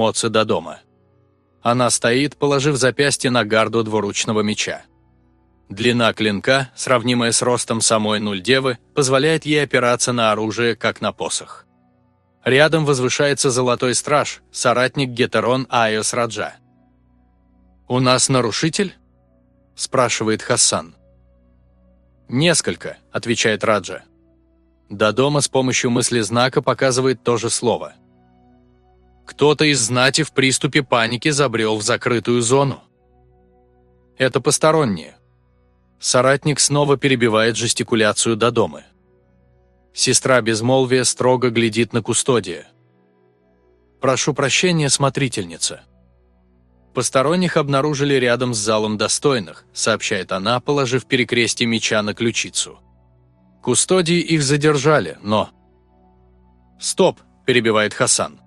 Моци до дома. Она стоит, положив запястье на гарду двуручного меча. Длина клинка, сравнимая с ростом самой Нульдевы, позволяет ей опираться на оружие, как на посох. Рядом возвышается Золотой Страж, соратник Гетерон Айос Раджа. «У нас нарушитель?» – спрашивает Хасан. «Несколько», – отвечает Раджа. До дома с помощью мысли знака показывает то же слово. Кто-то из знати в приступе паники забрел в закрытую зону. Это посторонние. Соратник снова перебивает жестикуляцию до дома. Сестра безмолвия строго глядит на кустодия. «Прошу прощения, смотрительница». «Посторонних обнаружили рядом с залом достойных», сообщает она, положив перекрестие меча на ключицу. Кустодии их задержали, но... «Стоп!» – перебивает Хасан.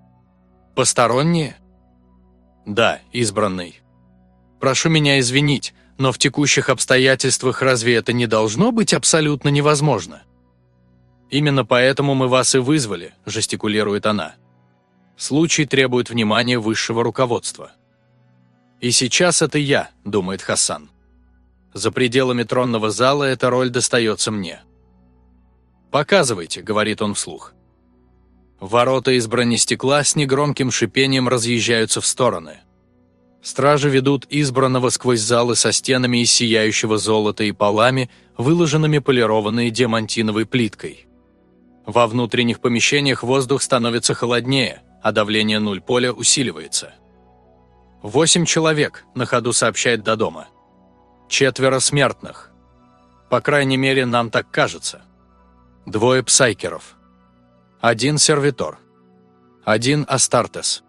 «Посторонние?» «Да, избранный. Прошу меня извинить, но в текущих обстоятельствах разве это не должно быть абсолютно невозможно?» «Именно поэтому мы вас и вызвали», – жестикулирует она. «Случай требует внимания высшего руководства». «И сейчас это я», – думает Хасан. «За пределами тронного зала эта роль достается мне». «Показывайте», — говорит он вслух. Ворота из бронестекла с негромким шипением разъезжаются в стороны. Стражи ведут избранного сквозь залы со стенами из сияющего золота и полами, выложенными полированной диамантиновой плиткой. Во внутренних помещениях воздух становится холоднее, а давление нуль поля усиливается. «Восемь человек», — на ходу сообщает до дома. «Четверо смертных. По крайней мере, нам так кажется». Двое псайкеров. Один сервитор. Один Астартес.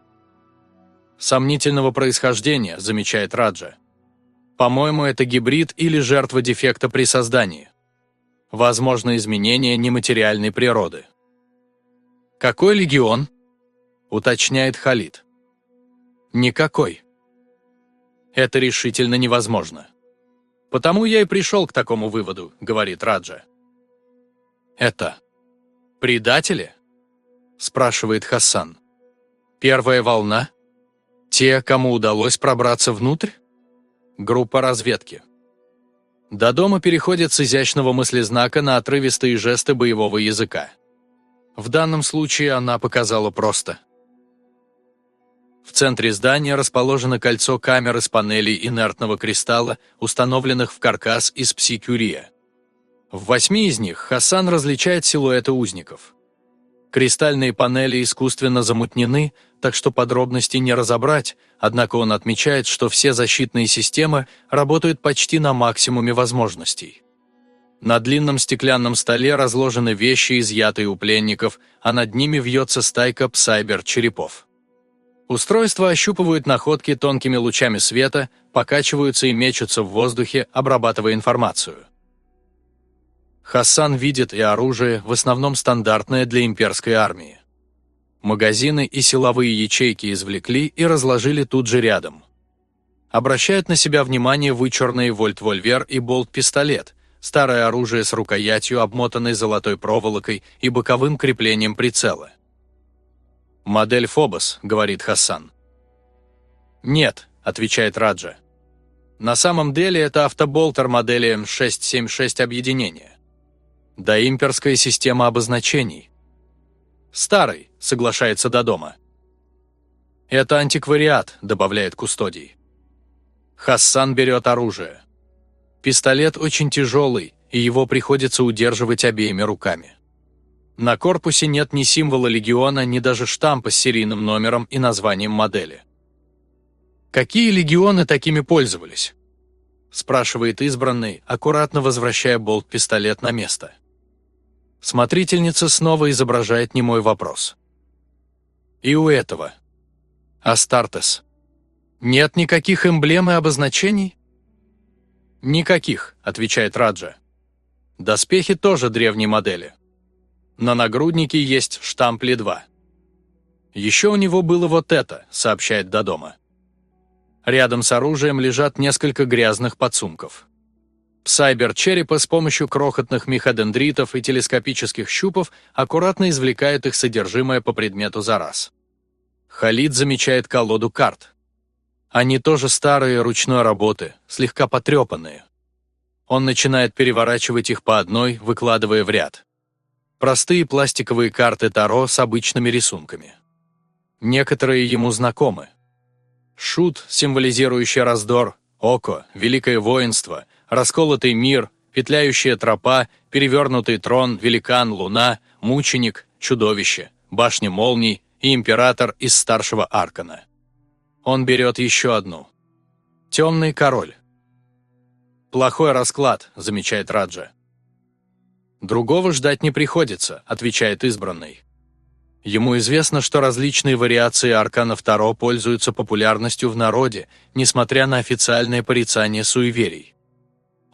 Сомнительного происхождения, замечает Раджа. По-моему, это гибрид или жертва дефекта при создании. Возможно, изменение нематериальной природы. «Какой легион?» – уточняет Халид. «Никакой. Это решительно невозможно. Потому я и пришел к такому выводу», – говорит Раджа. «Это предатели?» – спрашивает Хасан. «Первая волна? Те, кому удалось пробраться внутрь? Группа разведки». До дома переходит с изящного мыслезнака на отрывистые жесты боевого языка. В данном случае она показала просто. В центре здания расположено кольцо камер из панелей инертного кристалла, установленных в каркас из псикюрия. В восьми из них Хасан различает силуэты узников. Кристальные панели искусственно замутнены, так что подробности не разобрать, однако он отмечает, что все защитные системы работают почти на максимуме возможностей. На длинном стеклянном столе разложены вещи, изъятые у пленников, а над ними вьется стайка псайбер-черепов. Устройства ощупывают находки тонкими лучами света, покачиваются и мечутся в воздухе, обрабатывая информацию. Хасан видит и оружие, в основном стандартное для имперской армии. Магазины и силовые ячейки извлекли и разложили тут же рядом. Обращают на себя внимание вычурные вольт-вольвер и болт-пистолет, старое оружие с рукоятью, обмотанной золотой проволокой и боковым креплением прицела. «Модель Фобос», — говорит Хасан. «Нет», — отвечает Раджа. «На самом деле это автоболтер модели М676 объединения. Доимперская система обозначений. Старый, соглашается до дома. Это антиквариат, добавляет Кустодий. Хассан берет оружие. Пистолет очень тяжелый, и его приходится удерживать обеими руками. На корпусе нет ни символа легиона, ни даже штампа с серийным номером и названием модели. Какие легионы такими пользовались? спрашивает избранный, аккуратно возвращая болт-пистолет на место. Смотрительница снова изображает немой вопрос. И у этого. Астартес. Нет никаких эмблем и обозначений? Никаких, отвечает Раджа. Доспехи тоже древней модели. На нагруднике есть штамп Ли-2. Еще у него было вот это, сообщает Додома. Рядом с оружием лежат несколько грязных подсумков. Псайбер черепа с помощью крохотных меходендритов и телескопических щупов аккуратно извлекает их содержимое по предмету за раз. Халид замечает колоду карт. Они тоже старые ручной работы, слегка потрепанные. Он начинает переворачивать их по одной, выкладывая в ряд. Простые пластиковые карты Таро с обычными рисунками. Некоторые ему знакомы. Шут, символизирующий раздор, око, великое воинство, расколотый мир, петляющая тропа, перевернутый трон, великан, луна, мученик, чудовище, башня молний и император из старшего аркана. Он берет еще одну. Темный король. «Плохой расклад», — замечает Раджа. «Другого ждать не приходится», — отвечает избранный. Ему известно, что различные вариации аркана Таро пользуются популярностью в народе, несмотря на официальное порицание суеверий.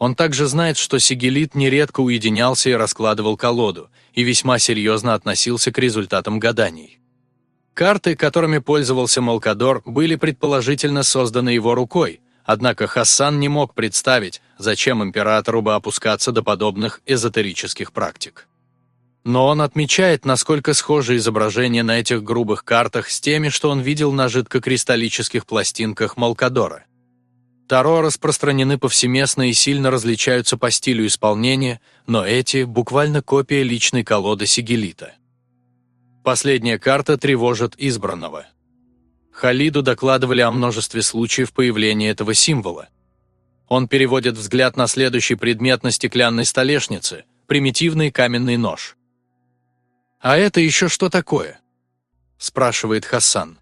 Он также знает, что Сигелит нередко уединялся и раскладывал колоду, и весьма серьезно относился к результатам гаданий. Карты, которыми пользовался Малкадор, были предположительно созданы его рукой, Однако Хассан не мог представить, зачем императору бы опускаться до подобных эзотерических практик. Но он отмечает, насколько схожи изображения на этих грубых картах с теми, что он видел на жидкокристаллических пластинках Малкадора. Таро распространены повсеместно и сильно различаются по стилю исполнения, но эти – буквально копия личной колоды Сигелита. Последняя карта тревожит избранного – Халиду докладывали о множестве случаев появления этого символа. Он переводит взгляд на следующий предмет на стеклянной столешнице – примитивный каменный нож. «А это еще что такое?» – спрашивает Хасан.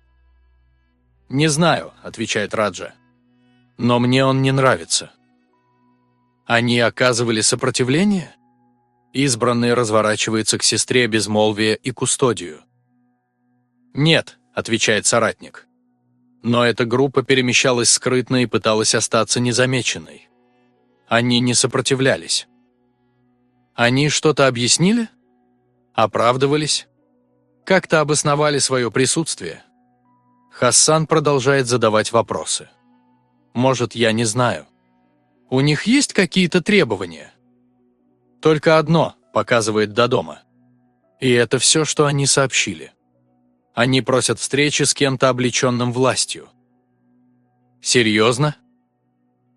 «Не знаю», – отвечает Раджа. «Но мне он не нравится». Они оказывали сопротивление? Избранный разворачивается к сестре безмолвия и кустодию. «Нет», отвечает соратник. Но эта группа перемещалась скрытно и пыталась остаться незамеченной. Они не сопротивлялись. Они что-то объяснили? Оправдывались? Как-то обосновали свое присутствие? Хассан продолжает задавать вопросы. Может, я не знаю. У них есть какие-то требования? Только одно, показывает до дома. И это все, что они сообщили. Они просят встречи с кем-то облеченным властью. Серьезно?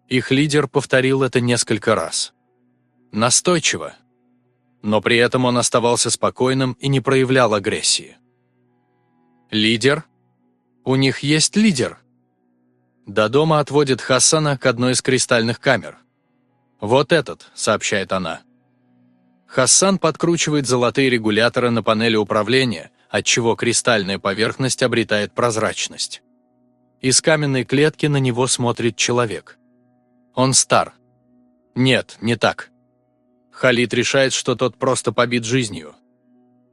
Их лидер повторил это несколько раз. Настойчиво. Но при этом он оставался спокойным и не проявлял агрессии. Лидер? У них есть лидер? До дома отводит Хасана к одной из кристальных камер. «Вот этот», — сообщает она. Хассан подкручивает золотые регуляторы на панели управления, отчего кристальная поверхность обретает прозрачность. Из каменной клетки на него смотрит человек. Он стар. Нет, не так. Халид решает, что тот просто побит жизнью.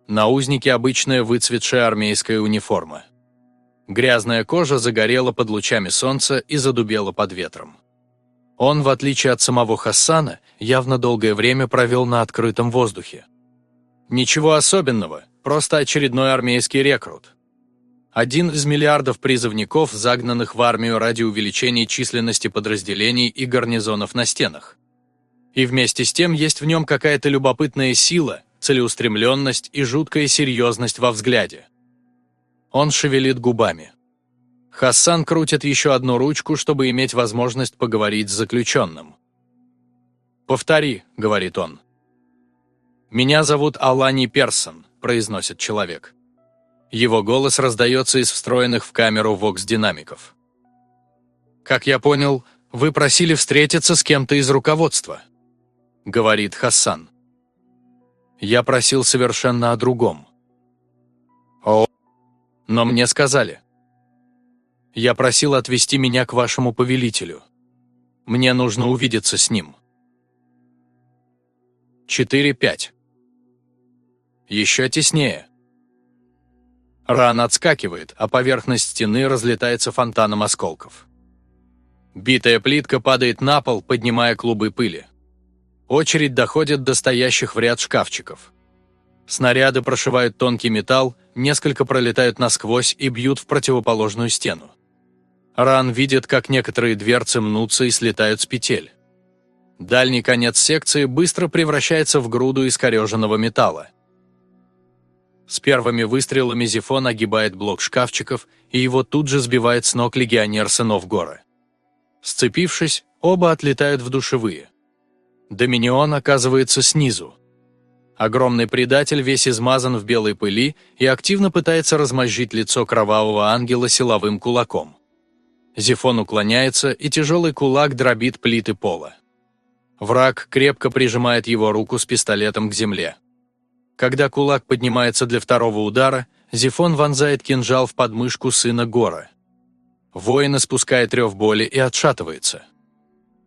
На узнике обычная выцветшая армейская униформа. Грязная кожа загорела под лучами солнца и задубела под ветром. Он, в отличие от самого Хассана, явно долгое время провел на открытом воздухе. Ничего особенного, просто очередной армейский рекрут. Один из миллиардов призывников, загнанных в армию ради увеличения численности подразделений и гарнизонов на стенах. И вместе с тем есть в нем какая-то любопытная сила, целеустремленность и жуткая серьезность во взгляде. Он шевелит губами. Хассан крутит еще одну ручку, чтобы иметь возможность поговорить с заключенным. «Повтори», — говорит он. «Меня зовут Алани Персон. – произносит человек. Его голос раздается из встроенных в камеру вокс-динамиков. «Как я понял, вы просили встретиться с кем-то из руководства», – говорит Хассан. «Я просил совершенно о другом». «О, но мне сказали». «Я просил отвезти меня к вашему повелителю. Мне нужно увидеться с ним». 4-5 еще теснее. Ран отскакивает, а поверхность стены разлетается фонтаном осколков. Битая плитка падает на пол, поднимая клубы пыли. Очередь доходит до стоящих в ряд шкафчиков. Снаряды прошивают тонкий металл, несколько пролетают насквозь и бьют в противоположную стену. Ран видит, как некоторые дверцы мнутся и слетают с петель. Дальний конец секции быстро превращается в груду искореженного металла. С первыми выстрелами Зефон огибает блок шкафчиков, и его тут же сбивает с ног легионер сынов Гора. Сцепившись, оба отлетают в душевые. Доминион оказывается снизу. Огромный предатель весь измазан в белой пыли и активно пытается размозжить лицо кровавого ангела силовым кулаком. Зефон уклоняется, и тяжелый кулак дробит плиты пола. Враг крепко прижимает его руку с пистолетом к земле. Когда кулак поднимается для второго удара, Зефон вонзает кинжал в подмышку сына Гора. Воин испускает рев боли и отшатывается.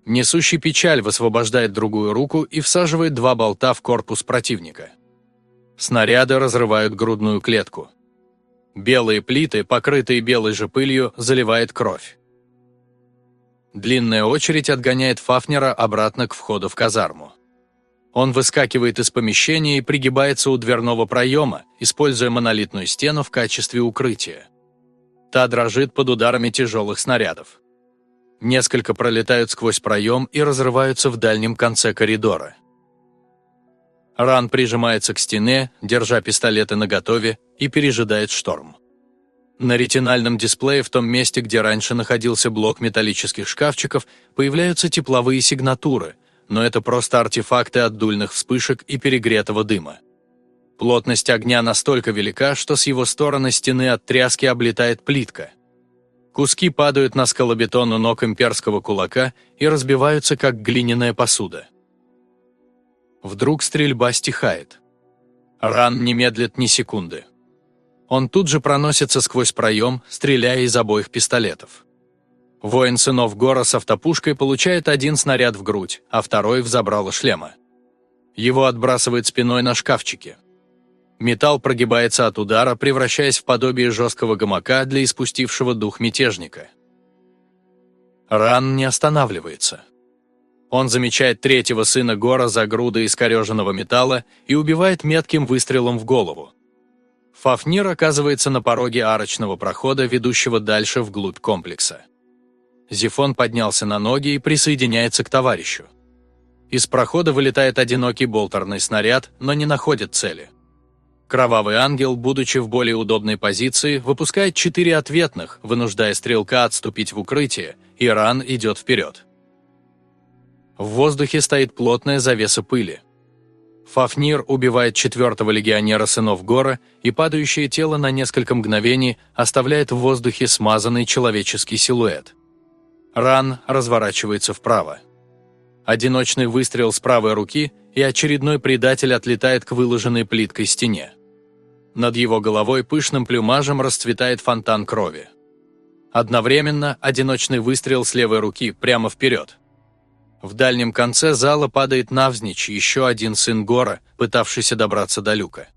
Несущий печаль высвобождает другую руку и всаживает два болта в корпус противника. Снаряды разрывают грудную клетку. Белые плиты, покрытые белой же пылью, заливает кровь. Длинная очередь отгоняет Фафнера обратно к входу в казарму. Он выскакивает из помещения и пригибается у дверного проема, используя монолитную стену в качестве укрытия. Та дрожит под ударами тяжелых снарядов. Несколько пролетают сквозь проем и разрываются в дальнем конце коридора. Ран прижимается к стене, держа пистолеты наготове, и пережидает шторм. На ретинальном дисплее в том месте, где раньше находился блок металлических шкафчиков, появляются тепловые сигнатуры, но это просто артефакты от дульных вспышек и перегретого дыма. Плотность огня настолько велика, что с его стороны стены от тряски облетает плитка – Куски падают на скалобетон у ног имперского кулака и разбиваются, как глиняная посуда. Вдруг стрельба стихает. Ран не медлит ни секунды. Он тут же проносится сквозь проем, стреляя из обоих пистолетов. Воин сынов Гора с автопушкой получает один снаряд в грудь, а второй в забрало шлема. Его отбрасывает спиной на шкафчике. Металл прогибается от удара, превращаясь в подобие жесткого гамака для испустившего дух мятежника. Ран не останавливается. Он замечает третьего сына Гора за грудой искореженного металла и убивает метким выстрелом в голову. Фафнир оказывается на пороге арочного прохода, ведущего дальше вглубь комплекса. Зифон поднялся на ноги и присоединяется к товарищу. Из прохода вылетает одинокий болтерный снаряд, но не находит цели. Кровавый ангел, будучи в более удобной позиции, выпускает четыре ответных, вынуждая стрелка отступить в укрытие, и ран идет вперед. В воздухе стоит плотная завеса пыли. Фафнир убивает четвертого легионера сынов Гора, и падающее тело на несколько мгновений оставляет в воздухе смазанный человеческий силуэт. Ран разворачивается вправо. Одиночный выстрел с правой руки, и очередной предатель отлетает к выложенной плиткой стене. Над его головой пышным плюмажем расцветает фонтан крови. Одновременно одиночный выстрел с левой руки прямо вперед. В дальнем конце зала падает навзничь еще один сын Гора, пытавшийся добраться до люка.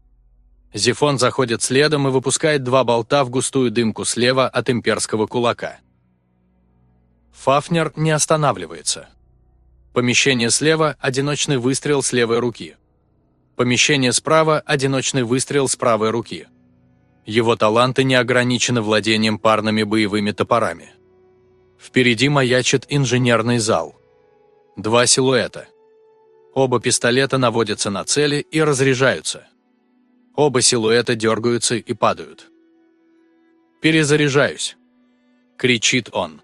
Зефон заходит следом и выпускает два болта в густую дымку слева от имперского кулака. Фафнер не останавливается. Помещение слева – одиночный выстрел с левой руки. Помещение справа – одиночный выстрел с правой руки. Его таланты не ограничены владением парными боевыми топорами. Впереди маячит инженерный зал. Два силуэта. Оба пистолета наводятся на цели и разряжаются. Оба силуэта дергаются и падают. «Перезаряжаюсь!» – кричит он.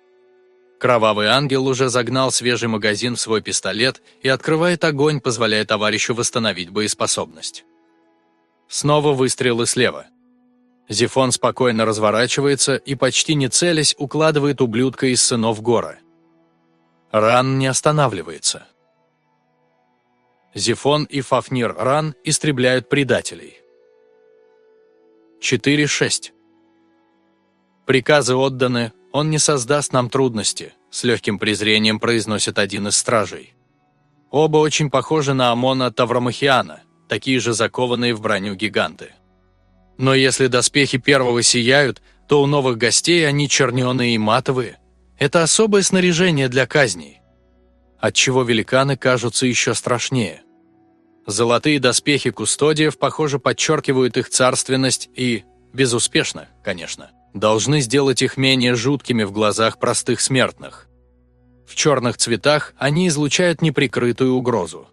Кровавый ангел уже загнал свежий магазин в свой пистолет и открывает огонь, позволяя товарищу восстановить боеспособность. Снова выстрелы слева. Зефон спокойно разворачивается и, почти не целясь, укладывает ублюдка из сынов Гора. Ран не останавливается. Зефон и Фафнир Ран истребляют предателей. 4-6. Приказы отданы, он не создаст нам трудности», – с легким презрением произносит один из стражей. Оба очень похожи на Амона Таврамахиана, такие же закованные в броню гиганты. Но если доспехи первого сияют, то у новых гостей они черненые и матовые. Это особое снаряжение для казней. Отчего великаны кажутся еще страшнее. Золотые доспехи кустодиев, похоже, подчеркивают их царственность и... безуспешно, конечно должны сделать их менее жуткими в глазах простых смертных. В черных цветах они излучают неприкрытую угрозу.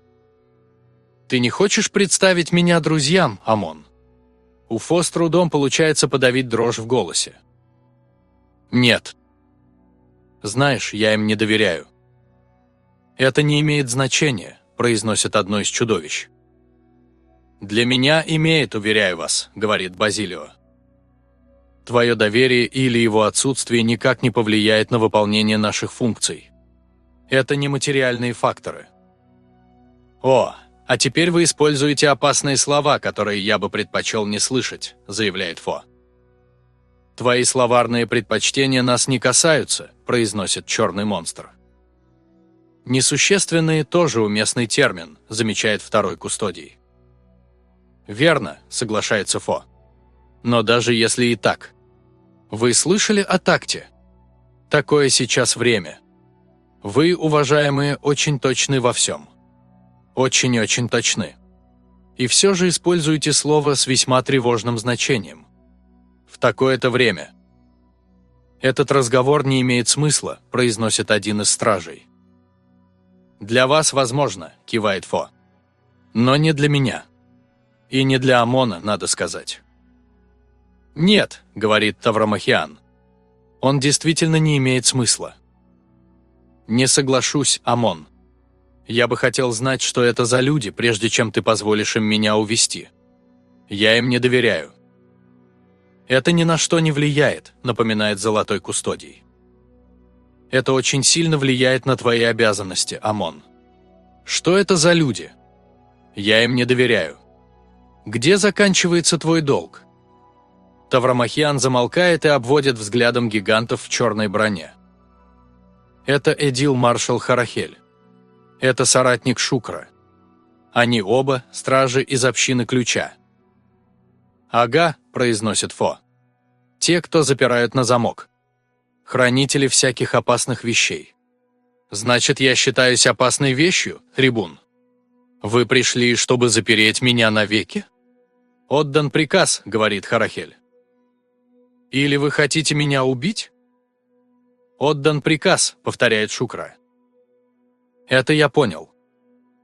«Ты не хочешь представить меня друзьям, Амон?» У Фо с трудом получается подавить дрожь в голосе. Нет. Знаешь, я им не доверяю. Это не имеет значения, произносит одно из чудовищ. «Для меня имеет, уверяю вас», — говорит Базилио. Твое доверие или его отсутствие никак не повлияет на выполнение наших функций. Это нематериальные факторы. О, а теперь вы используете опасные слова, которые я бы предпочел не слышать, заявляет Фо. Твои словарные предпочтения нас не касаются, произносит черный монстр. Несущественные тоже уместный термин, замечает второй кустодий. «Верно», — соглашается Фо. «Но даже если и так. Вы слышали о такте? Такое сейчас время. Вы, уважаемые, очень точны во всем. Очень-очень точны. И все же используете слово с весьма тревожным значением. В такое-то время. Этот разговор не имеет смысла, произносит один из стражей. «Для вас возможно», – кивает Фо. «Но не для меня». И не для ОМОНа, надо сказать. «Нет», — говорит Таврамахиан. «Он действительно не имеет смысла». «Не соглашусь, ОМОН. Я бы хотел знать, что это за люди, прежде чем ты позволишь им меня увести. Я им не доверяю». «Это ни на что не влияет», — напоминает Золотой Кустодий. «Это очень сильно влияет на твои обязанности, ОМОН. Что это за люди? Я им не доверяю. Где заканчивается твой долг?» Таврамахиан замолкает и обводит взглядом гигантов в черной броне. Это Эдил Маршал Харахель. Это соратник Шукра. Они оба – стражи из общины Ключа. «Ага», – произносит Фо. «Те, кто запирают на замок. Хранители всяких опасных вещей. Значит, я считаюсь опасной вещью, трибун? Вы пришли, чтобы запереть меня навеки?» «Отдан приказ», — говорит Харахель. «Или вы хотите меня убить?» «Отдан приказ», — повторяет Шукра. «Это я понял.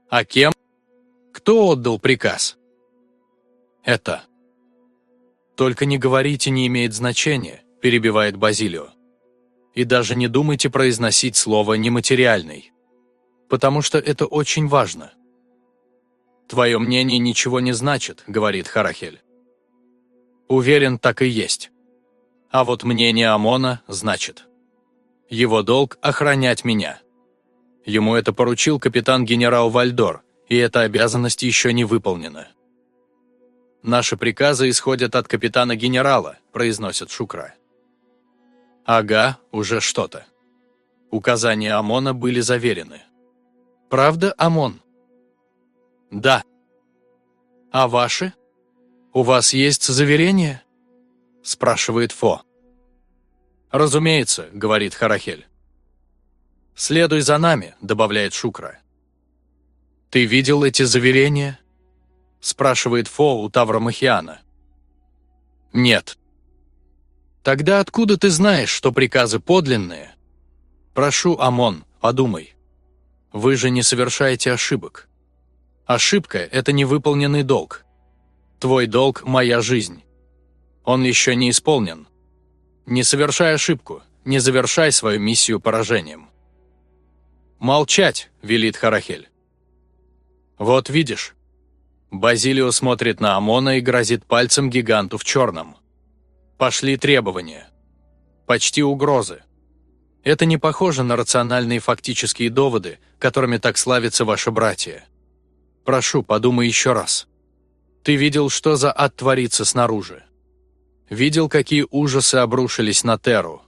А кем? Кто отдал приказ?» «Это». «Только не говорите, не имеет значения», — перебивает Базилио. «И даже не думайте произносить слово «нематериальный», потому что это очень важно». «Твое мнение ничего не значит», — говорит Харахель. «Уверен, так и есть. А вот мнение Амона значит. Его долг — охранять меня. Ему это поручил капитан-генерал Вальдор, и эта обязанность еще не выполнена». «Наши приказы исходят от капитана-генерала», — произносит Шукра. «Ага, уже что-то. Указания Амона были заверены. Правда, Амон?» «Да». «А ваши? У вас есть заверение?» – спрашивает Фо. «Разумеется», – говорит Харахель. «Следуй за нами», – добавляет Шукра. «Ты видел эти заверения?» – спрашивает Фо у Тавра Махиана. «Нет». «Тогда откуда ты знаешь, что приказы подлинные?» «Прошу, Амон, подумай. Вы же не совершаете ошибок. Ошибка – это невыполненный долг. Твой долг – моя жизнь. Он еще не исполнен. Не совершай ошибку, не завершай свою миссию поражением. «Молчать!» – велит Харахель. «Вот видишь». Базилио смотрит на Амона и грозит пальцем гиганту в черном. Пошли требования. Почти угрозы. Это не похоже на рациональные фактические доводы, которыми так славятся ваши братья. Прошу, подумай еще раз. Ты видел, что за ад творится снаружи? Видел, какие ужасы обрушились на Теру?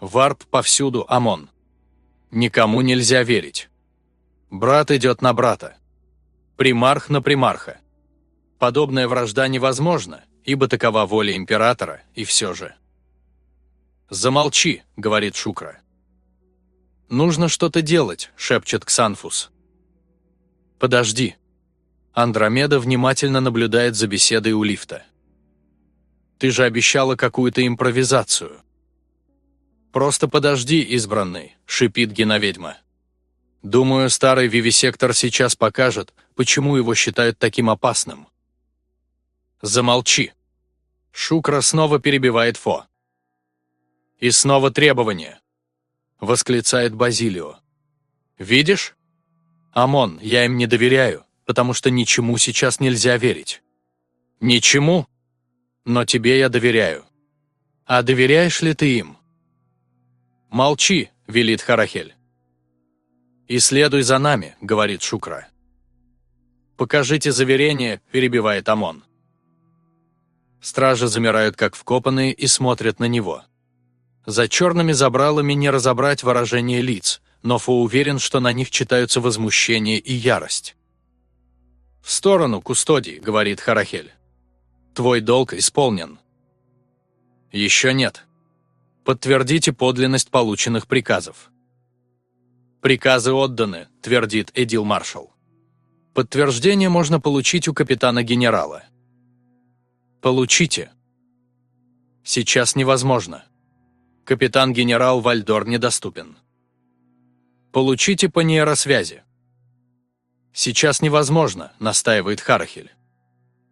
Варп повсюду, Амон. Никому нельзя верить. Брат идет на брата. Примарх на примарха. Подобная вражда невозможна, ибо такова воля императора, и все же. «Замолчи», — говорит Шукра. «Нужно что-то делать», — шепчет Ксанфус. «Подожди». Андромеда внимательно наблюдает за беседой у лифта. «Ты же обещала какую-то импровизацию». «Просто подожди, избранный», — шипит геноведьма. «Думаю, старый вивисектор сейчас покажет, почему его считают таким опасным». «Замолчи», Шукра снова перебивает Фо. «И снова требование!» — восклицает Базилио. «Видишь? Амон, я им не доверяю, потому что ничему сейчас нельзя верить». «Ничему? Но тебе я доверяю. А доверяешь ли ты им?» «Молчи», — велит Харахель. «И следуй за нами», — говорит Шукра. «Покажите заверение», — перебивает Амон. Стражи замирают как вкопанные и смотрят на него. За черными забралами не разобрать выражение лиц, но Фо уверен, что на них читаются возмущение и ярость. «В сторону, кустодий», — говорит Харахель. «Твой долг исполнен». «Еще нет. Подтвердите подлинность полученных приказов». «Приказы отданы», — твердит Эдил Маршал. «Подтверждение можно получить у капитана-генерала». Получите. Сейчас невозможно. Капитан-генерал Вальдор недоступен. Получите по нейросвязи. Сейчас невозможно, настаивает Харахель.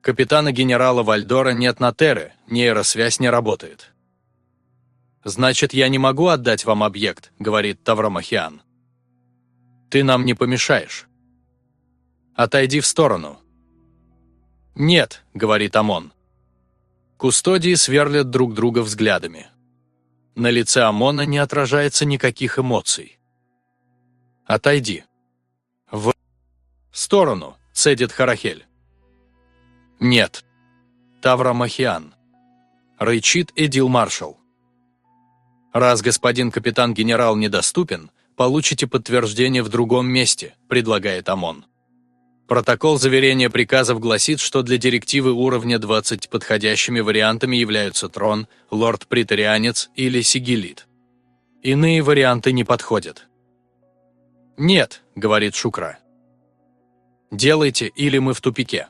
Капитана-генерала Вальдора нет на Терре, нейросвязь не работает. «Значит, я не могу отдать вам объект», — говорит Таврамахиан. «Ты нам не помешаешь. Отойди в сторону». «Нет», — говорит Амон. Кустодии сверлят друг друга взглядами. На лице Амона не отражается никаких эмоций. «Отойди». «В сторону», — цедит Харахель. «Нет». Тавра Махиан. Рычит Эдил Маршал. «Раз господин капитан-генерал недоступен, получите подтверждение в другом месте», — предлагает Амон. Протокол заверения приказов гласит, что для директивы уровня 20 подходящими вариантами являются трон, лорд-притарианец или сигилит. Иные варианты не подходят. «Нет», — говорит Шукра. «Делайте, или мы в тупике.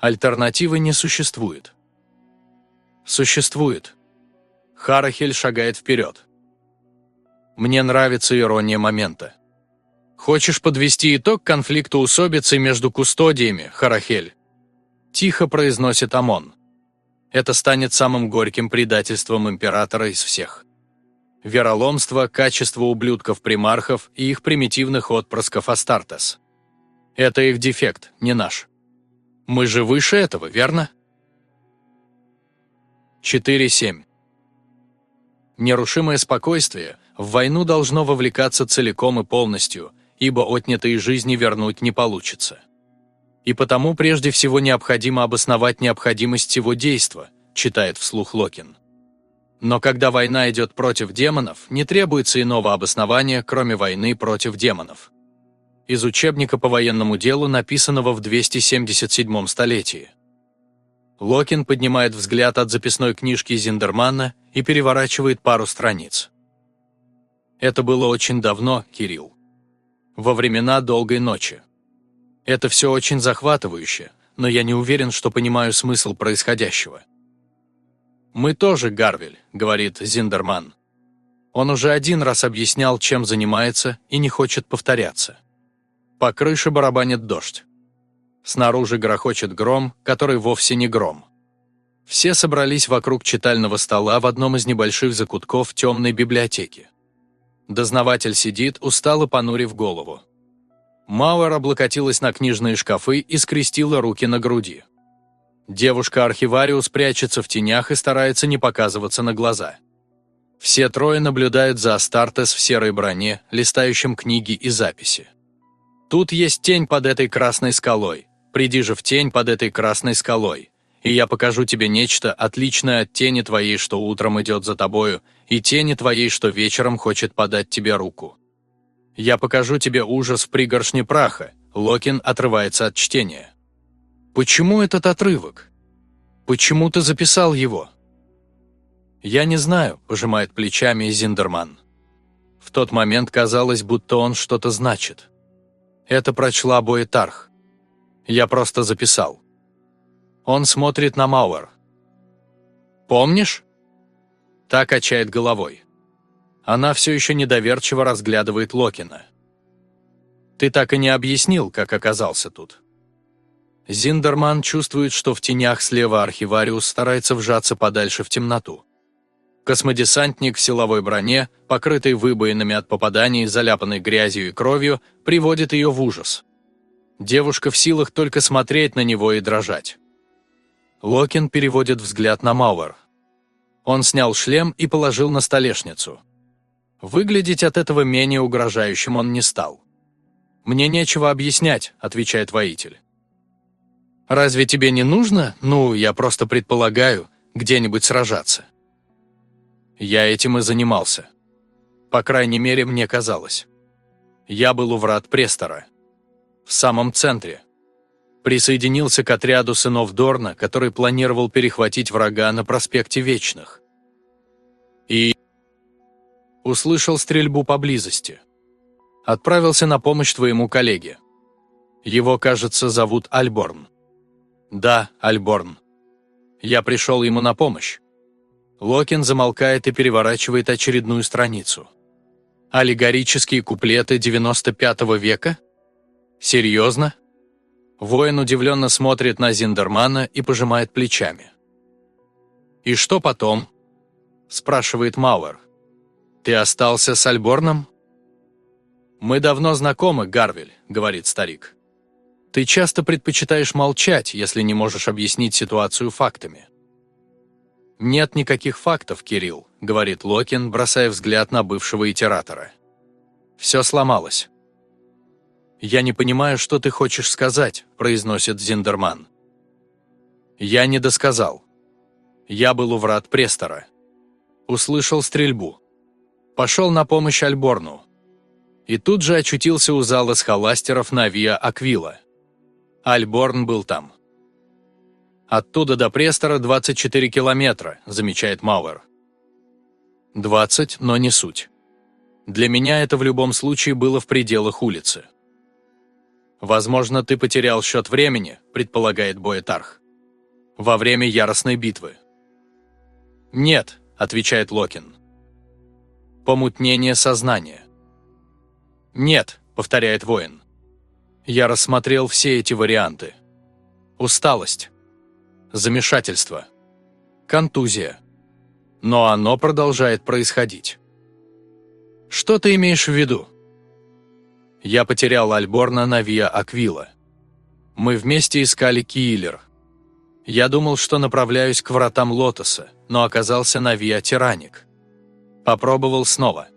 Альтернативы не существует». «Существует». Харахель шагает вперед. Мне нравится ирония момента. Хочешь подвести итог конфликту усобицы между кустодиями, Харахель? Тихо произносит Амон. Это станет самым горьким предательством императора из всех. Вероломство, качество ублюдков-примархов и их примитивных отпрысков Астартес. Это их дефект, не наш. Мы же выше этого, верно? 4.7. Нерушимое спокойствие в войну должно вовлекаться целиком и полностью, ибо отнятые жизни вернуть не получится. И потому прежде всего необходимо обосновать необходимость его действа, читает вслух Локин. Но когда война идет против демонов, не требуется иного обоснования, кроме войны против демонов. Из учебника по военному делу, написанного в 277 столетии. Локин поднимает взгляд от записной книжки Зиндермана и переворачивает пару страниц. Это было очень давно, Кирилл во времена долгой ночи. Это все очень захватывающе, но я не уверен, что понимаю смысл происходящего. «Мы тоже, Гарвель», — говорит Зиндерман. Он уже один раз объяснял, чем занимается, и не хочет повторяться. По крыше барабанит дождь. Снаружи грохочет гром, который вовсе не гром. Все собрались вокруг читального стола в одном из небольших закутков темной библиотеки. Дознаватель сидит, устало понурив голову. Мауэр облокотилась на книжные шкафы и скрестила руки на груди. Девушка-архивариус прячется в тенях и старается не показываться на глаза. Все трое наблюдают за Астартес в серой броне, листающим книги и записи. Тут есть тень под этой красной скалой. Приди же в тень под этой красной скалой и я покажу тебе нечто, отличное от тени твоей, что утром идет за тобою, и тени твоей, что вечером хочет подать тебе руку. Я покажу тебе ужас в пригоршне праха», Локин отрывается от чтения. «Почему этот отрывок? Почему ты записал его?» «Я не знаю», – пожимает плечами Зиндерман. В тот момент казалось, будто он что-то значит. Это прочла Боэтарх. Я просто записал. Он смотрит на Мауэр. «Помнишь?» Так качает головой. Она все еще недоверчиво разглядывает Локина. «Ты так и не объяснил, как оказался тут». Зиндерман чувствует, что в тенях слева архивариус старается вжаться подальше в темноту. Космодесантник в силовой броне, покрытый выбоинами от попаданий, заляпанной грязью и кровью, приводит ее в ужас. Девушка в силах только смотреть на него и дрожать. Локин переводит взгляд на Мауэр. Он снял шлем и положил на столешницу. Выглядеть от этого менее угрожающим он не стал. «Мне нечего объяснять», — отвечает воитель. «Разве тебе не нужно, ну, я просто предполагаю, где-нибудь сражаться?» Я этим и занимался. По крайней мере, мне казалось. Я был у врат Престора. В самом центре. Присоединился к отряду сынов Дорна, который планировал перехватить врага на проспекте Вечных. И услышал стрельбу поблизости. Отправился на помощь твоему коллеге. Его, кажется, зовут Альборн. Да, Альборн. Я пришел ему на помощь. Локин замолкает и переворачивает очередную страницу. Аллегорические куплеты 95 века? Серьезно? Воин удивленно смотрит на Зиндермана и пожимает плечами. «И что потом?» – спрашивает Мауэр. «Ты остался с Альборном?» «Мы давно знакомы, Гарвель», – говорит старик. «Ты часто предпочитаешь молчать, если не можешь объяснить ситуацию фактами. «Нет никаких фактов, Кирилл», — говорит Локин, бросая взгляд на бывшего итератора. «Все сломалось». «Я не понимаю, что ты хочешь сказать», — произносит Зиндерман. «Я не досказал. Я был у врат Престора. Услышал стрельбу. Пошел на помощь Альборну. И тут же очутился у зала схоластеров на Виа Аквила. Альборн был там. Оттуда до Престора 24 километра, замечает Мауэр. 20, но не суть. Для меня это в любом случае было в пределах улицы. Возможно, ты потерял счет времени, предполагает Боэтарх. Во время яростной битвы. Нет, отвечает Локин. Помутнение сознания. Нет, повторяет воин. Я рассмотрел все эти варианты. Усталость замешательство, контузия. Но оно продолжает происходить. Что ты имеешь в виду? Я потерял Альборна на Виа Аквила. Мы вместе искали Киллер. Я думал, что направляюсь к вратам Лотоса, но оказался на Виа Тираник. Попробовал снова.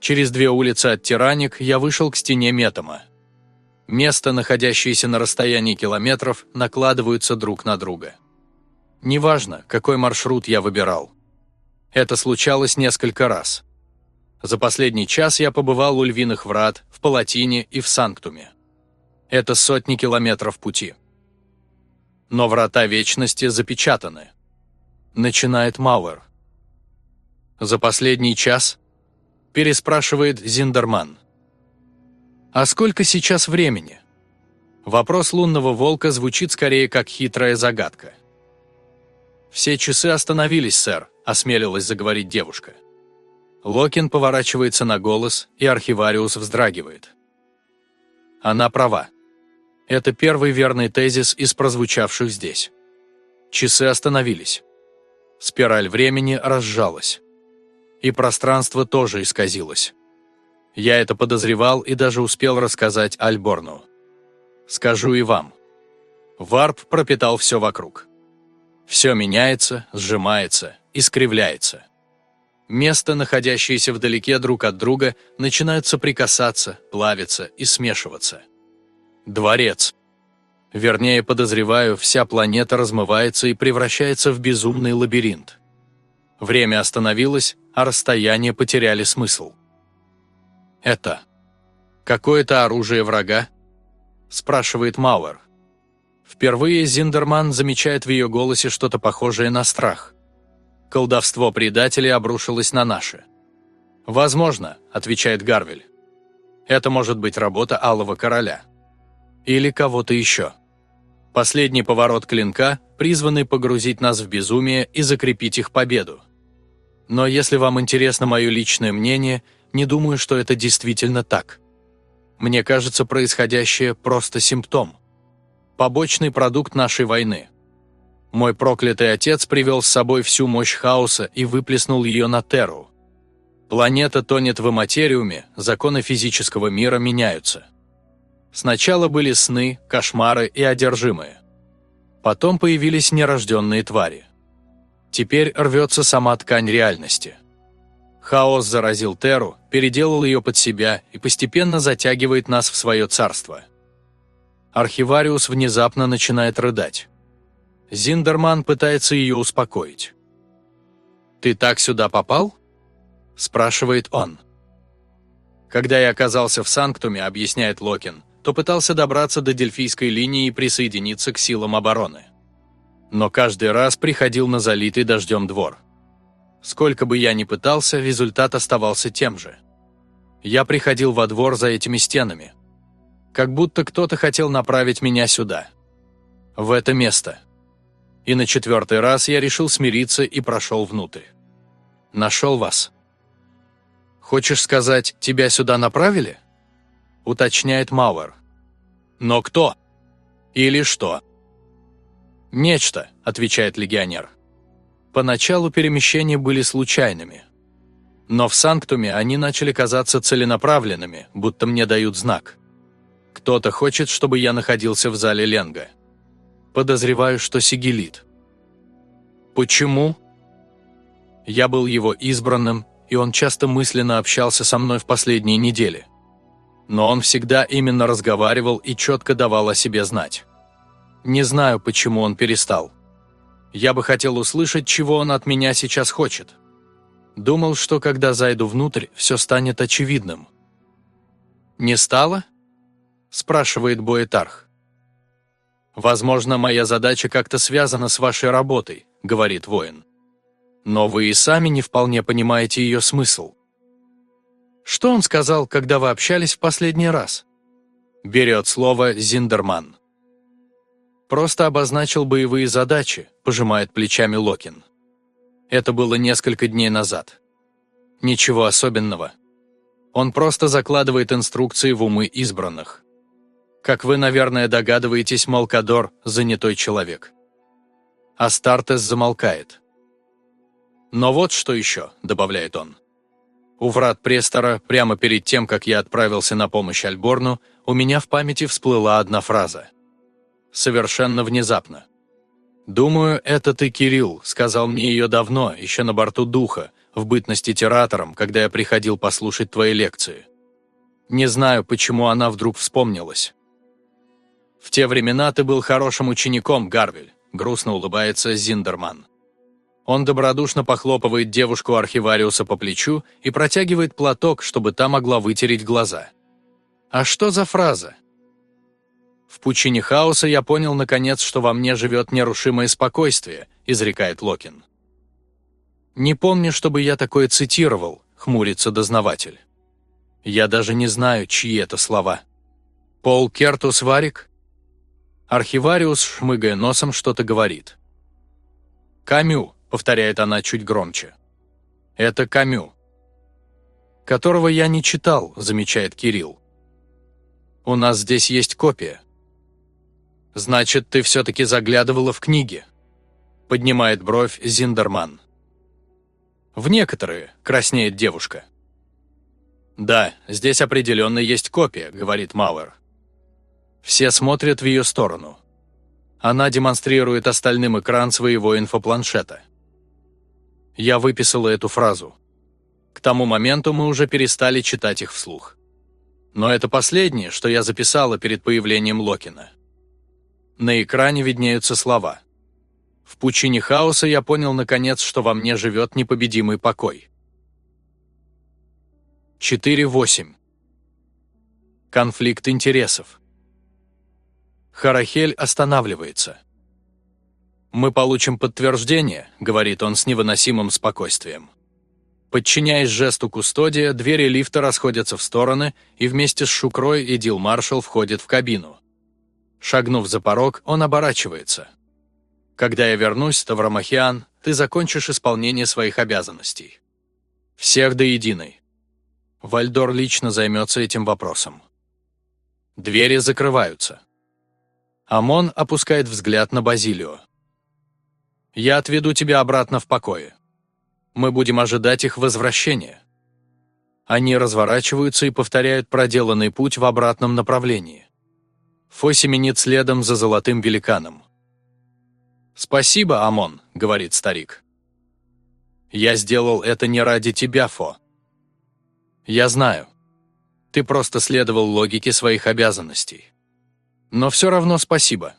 Через две улицы от Тираник я вышел к стене Метома. Места, находящиеся на расстоянии километров, накладываются друг на друга. Неважно, какой маршрут я выбирал. Это случалось несколько раз. За последний час я побывал у Львиных врат, в Палатине и в Санктуме. Это сотни километров пути. Но врата Вечности запечатаны. Начинает Мауэр. «За последний час?» – переспрашивает Зиндерман. А сколько сейчас времени? Вопрос лунного волка звучит скорее как хитрая загадка. «Все часы остановились, сэр», – осмелилась заговорить девушка. Локин поворачивается на голос, и архивариус вздрагивает. Она права. Это первый верный тезис из прозвучавших здесь. Часы остановились. Спираль времени разжалась. И пространство тоже исказилось. Я это подозревал и даже успел рассказать Альборну. Скажу и вам. Варп пропитал все вокруг. Все меняется, сжимается, искривляется. Места, находящиеся вдалеке друг от друга, начинают соприкасаться, плавиться и смешиваться. Дворец. Вернее, подозреваю, вся планета размывается и превращается в безумный лабиринт. Время остановилось, а расстояния потеряли смысл. «Это какое-то оружие врага?» – спрашивает Мауэр. Впервые Зиндерман замечает в ее голосе что-то похожее на страх. Колдовство предателей обрушилось на наши. «Возможно», – отвечает Гарвель. «Это может быть работа Алого Короля. Или кого-то еще». Последний поворот клинка, призванный погрузить нас в безумие и закрепить их победу. Но если вам интересно мое личное мнение – не думаю, что это действительно так. Мне кажется, происходящее просто симптом. Побочный продукт нашей войны. Мой проклятый отец привел с собой всю мощь хаоса и выплеснул ее на Терру. Планета тонет в материуме, законы физического мира меняются. Сначала были сны, кошмары и одержимые. Потом появились нерожденные твари. Теперь рвется сама ткань реальности. Хаос заразил Теру, переделал ее под себя и постепенно затягивает нас в свое царство. Архивариус внезапно начинает рыдать. Зиндерман пытается ее успокоить. «Ты так сюда попал?» – спрашивает он. Когда я оказался в Санктуме, объясняет Локин, то пытался добраться до Дельфийской линии и присоединиться к силам обороны. Но каждый раз приходил на залитый дождем двор. Сколько бы я ни пытался, результат оставался тем же. Я приходил во двор за этими стенами. Как будто кто-то хотел направить меня сюда. В это место. И на четвертый раз я решил смириться и прошел внутрь. Нашел вас. «Хочешь сказать, тебя сюда направили?» Уточняет Мауэр. «Но кто? Или что?» «Нечто», — отвечает легионер. Поначалу перемещения были случайными. Но в Санктуме они начали казаться целенаправленными, будто мне дают знак. Кто-то хочет, чтобы я находился в зале Ленга. Подозреваю, что Сигелит. Почему? Я был его избранным, и он часто мысленно общался со мной в последние недели. Но он всегда именно разговаривал и четко давал о себе знать. Не знаю, почему он перестал. Я бы хотел услышать, чего он от меня сейчас хочет. Думал, что когда зайду внутрь, все станет очевидным. «Не стало?» – спрашивает Боэтарх. «Возможно, моя задача как-то связана с вашей работой», – говорит воин. «Но вы и сами не вполне понимаете ее смысл». «Что он сказал, когда вы общались в последний раз?» Берет слово Зиндерман. Просто обозначил боевые задачи, пожимает плечами Локин. Это было несколько дней назад. Ничего особенного. Он просто закладывает инструкции в умы избранных. Как вы, наверное, догадываетесь, Малкадор – занятой человек. Астартес замолкает. «Но вот что еще», – добавляет он. У врат Престора, прямо перед тем, как я отправился на помощь Альборну, у меня в памяти всплыла одна фраза – совершенно внезапно. «Думаю, это ты, Кирилл, сказал мне ее давно, еще на борту духа, в бытности тератором, когда я приходил послушать твои лекции. Не знаю, почему она вдруг вспомнилась. В те времена ты был хорошим учеником, Гарвель», — грустно улыбается Зиндерман. Он добродушно похлопывает девушку архивариуса по плечу и протягивает платок, чтобы та могла вытереть глаза. «А что за фраза?» «В пучине хаоса я понял, наконец, что во мне живет нерушимое спокойствие», – изрекает Локин. «Не помню, чтобы я такое цитировал», – хмурится дознаватель. «Я даже не знаю, чьи это слова. Пол Кертус Варик?» Архивариус, шмыгая носом, что-то говорит. «Камю», — повторяет она чуть громче. «Это Камю». «Которого я не читал», — замечает Кирилл. «У нас здесь есть копия». «Значит, ты все-таки заглядывала в книги?» Поднимает бровь Зиндерман. «В некоторые», — краснеет девушка. «Да, здесь определенно есть копия», — говорит Мауэр. Все смотрят в ее сторону. Она демонстрирует остальным экран своего инфопланшета. Я выписала эту фразу. К тому моменту мы уже перестали читать их вслух. Но это последнее, что я записала перед появлением Локина. На экране виднеются слова. В пучине хаоса я понял наконец, что во мне живет непобедимый покой. 4.8. Конфликт интересов. Харахель останавливается. «Мы получим подтверждение», — говорит он с невыносимым спокойствием. Подчиняясь жесту кустодия, двери лифта расходятся в стороны, и вместе с Шукрой и Дил Маршал входит в кабину. Шагнув за порог, он оборачивается. «Когда я вернусь, Таврамахиан, ты закончишь исполнение своих обязанностей. Всех до единой. Вальдор лично займется этим вопросом». Двери закрываются. Амон опускает взгляд на Базилио. «Я отведу тебя обратно в покое. Мы будем ожидать их возвращения». Они разворачиваются и повторяют проделанный путь в обратном направлении. Фо семенит следом за золотым великаном. «Спасибо, Амон», — говорит старик. «Я сделал это не ради тебя, Фо». «Я знаю. Ты просто следовал логике своих обязанностей. Но все равно спасибо».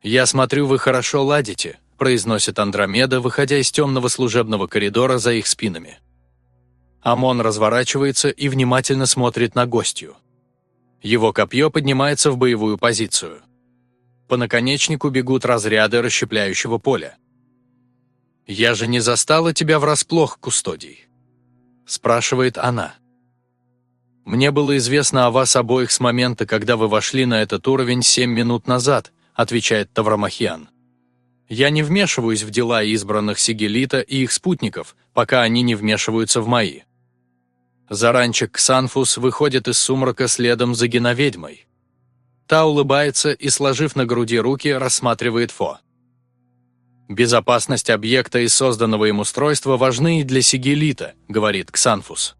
«Я смотрю, вы хорошо ладите», — произносит Андромеда, выходя из темного служебного коридора за их спинами. Амон разворачивается и внимательно смотрит на гостью. Его копье поднимается в боевую позицию. По наконечнику бегут разряды расщепляющего поля. «Я же не застала тебя врасплох, Кустодий?» спрашивает она. «Мне было известно о вас обоих с момента, когда вы вошли на этот уровень семь минут назад», отвечает Таврамахиан. «Я не вмешиваюсь в дела избранных Сигелита и их спутников, пока они не вмешиваются в мои». Заранчик Ксанфус выходит из сумрака следом за геноведьмой. Та улыбается и, сложив на груди руки, рассматривает Фо. «Безопасность объекта и созданного им устройства важны и для Сигелита», — говорит Ксанфус.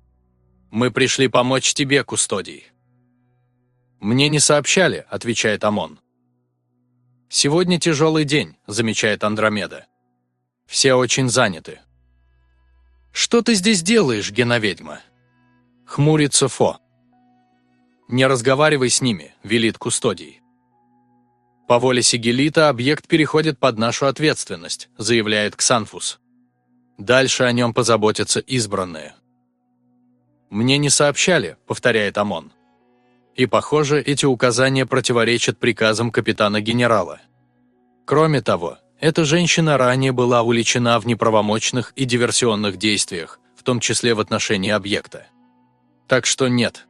«Мы пришли помочь тебе, Кустодий». «Мне не сообщали», — отвечает Амон. «Сегодня тяжелый день», — замечает Андромеда. «Все очень заняты». «Что ты здесь делаешь, геноведьма?» Хмурится Фо. «Не разговаривай с ними», – велит Кустодий. «По воле Сигелита объект переходит под нашу ответственность», – заявляет Ксанфус. «Дальше о нем позаботятся избранные». «Мне не сообщали», – повторяет Амон. И, похоже, эти указания противоречат приказам капитана-генерала. Кроме того, эта женщина ранее была уличена в неправомочных и диверсионных действиях, в том числе в отношении объекта. Так что нет,